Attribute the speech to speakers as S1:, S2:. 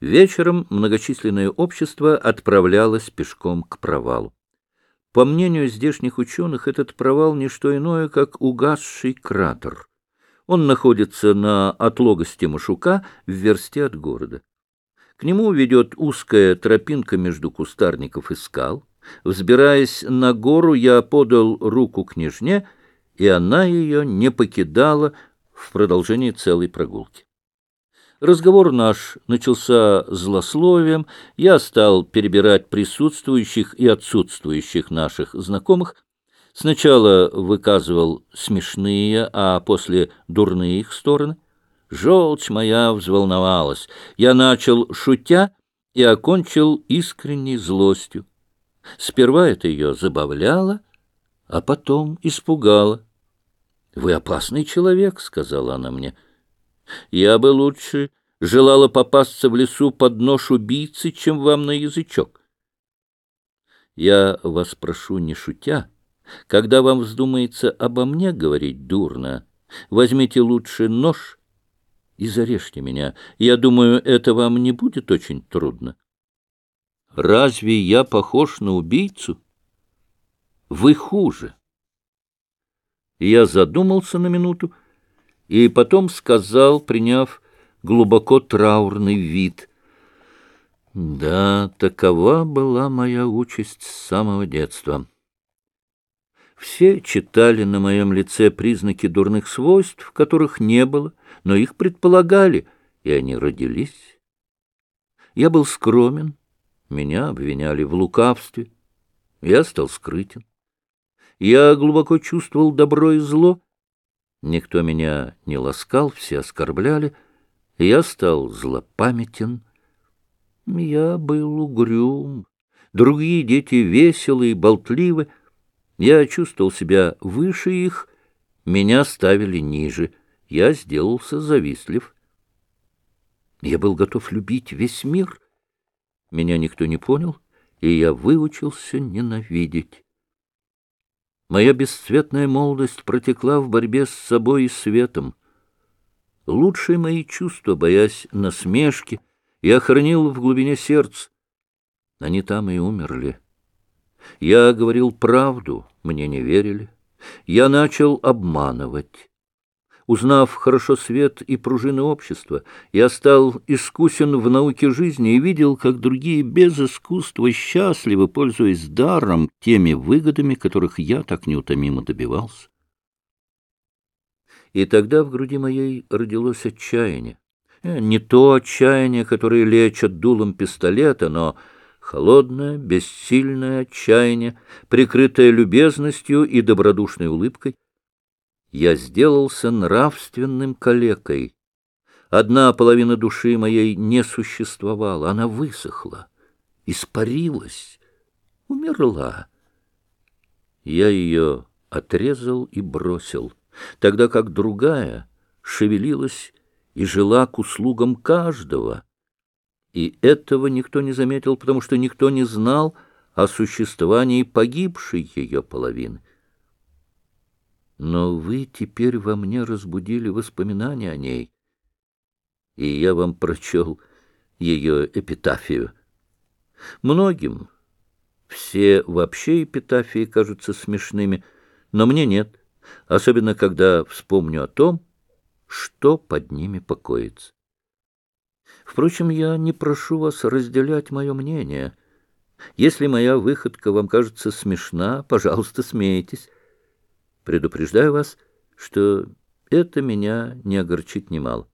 S1: Вечером многочисленное общество отправлялось пешком к провалу. По мнению здешних ученых, этот провал — не что иное, как угасший кратер. Он находится на отлогости Машука в версте от города. К нему ведет узкая тропинка между кустарников и скал. Взбираясь на гору, я подал руку княжне, и она ее не покидала в продолжении целой прогулки. Разговор наш начался злословием, я стал перебирать присутствующих и отсутствующих наших знакомых, сначала выказывал смешные, а после дурные их стороны. Желчь моя взволновалась. Я начал шутя и окончил искренней злостью. Сперва это ее забавляло, а потом испугало. — Вы опасный человек, — сказала она мне. — Я бы лучше желала попасться в лесу под нож убийцы, чем вам на язычок. Я вас прошу, не шутя, когда вам вздумается обо мне говорить дурно, возьмите лучше нож и зарежьте меня. Я думаю, это вам не будет очень трудно. Разве я похож на убийцу? Вы хуже. Я задумался на минуту и потом сказал, приняв глубоко траурный вид. Да, такова была моя участь с самого детства. Все читали на моем лице признаки дурных свойств, которых не было, но их предполагали, и они родились. Я был скромен, меня обвиняли в лукавстве, я стал скрытен. Я глубоко чувствовал добро и зло, никто меня не ласкал, все оскорбляли, я стал злопамятен. Я был угрюм, другие дети веселые, болтливы, я чувствовал себя выше их, меня ставили ниже. Я сделался завистлив. Я был готов любить весь мир. Меня никто не понял, и я выучился ненавидеть. Моя бесцветная молодость протекла в борьбе с собой и светом. Лучшие мои чувства, боясь насмешки, я хранил в глубине сердца. Они там и умерли. Я говорил правду, мне не верили. Я начал обманывать. Узнав хорошо свет и пружины общества, я стал искусен в науке жизни и видел, как другие без искусства счастливы, пользуясь даром, теми выгодами, которых я так неутомимо добивался. И тогда в груди моей родилось отчаяние. Э, не то отчаяние, которое лечат дулом пистолета, но холодное, бессильное отчаяние, прикрытое любезностью и добродушной улыбкой. Я сделался нравственным калекой. Одна половина души моей не существовала, она высохла, испарилась, умерла. Я ее отрезал и бросил, тогда как другая шевелилась и жила к услугам каждого — и этого никто не заметил, потому что никто не знал о существовании погибшей ее половины. Но вы теперь во мне разбудили воспоминания о ней, и я вам прочел ее эпитафию. Многим все вообще эпитафии кажутся смешными, но мне нет, особенно когда вспомню о том, что под ними покоится. Впрочем, я не прошу вас разделять мое мнение. Если моя выходка вам кажется смешна, пожалуйста, смейтесь. Предупреждаю вас, что это меня не огорчит немало.